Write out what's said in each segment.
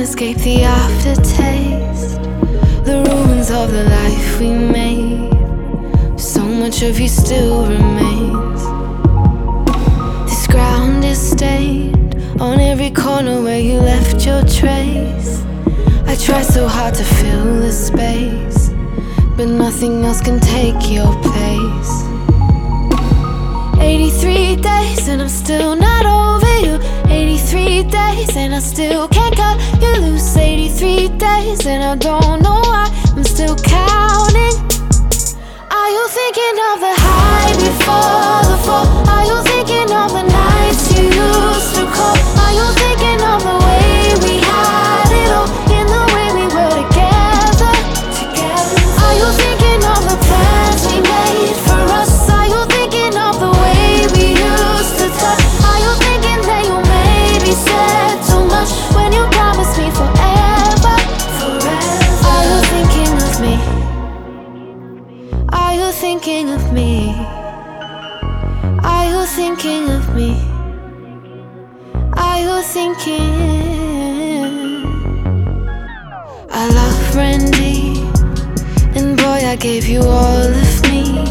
escape the aftertaste, the ruins of the life we made. So much of you still remains. This ground is stained on every corner where you left your trace. I try so hard to fill the space, but nothing else can take your place. 83 days and I'm still not over you. 83 days and I still can't and I don't thinking of me? Are you thinking of me? Are you thinking? I love Randy, and boy, I gave you all of me.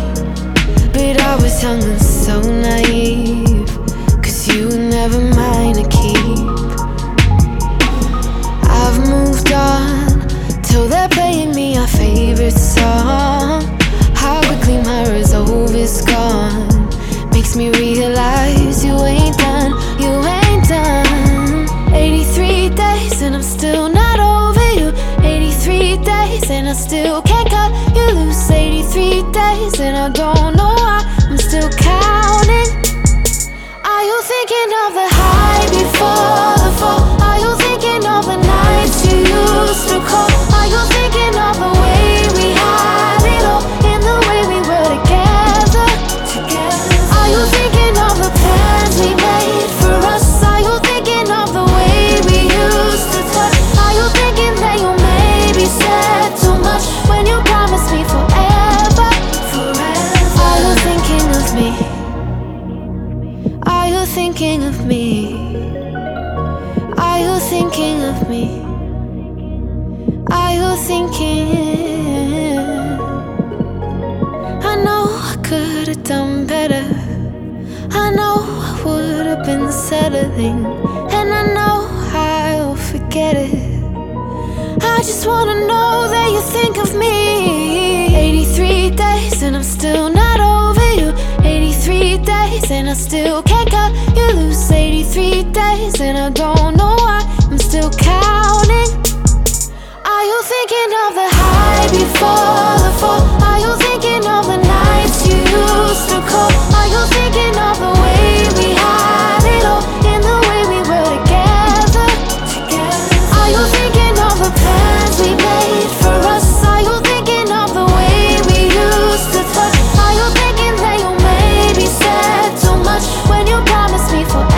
But I was young and so naive, cause you were never mine to keep. I've moved on till they're playing me our favorite song. And I don't me? Are you thinking of me? Are you thinking of me? Are you thinking? I know I could have done better. I know I would have been settling. And I know I'll forget it. I just wanna know that you think of me. And I still can't cut you loose. 83 days and I don't know why I'm still counting. Are you thinking of the For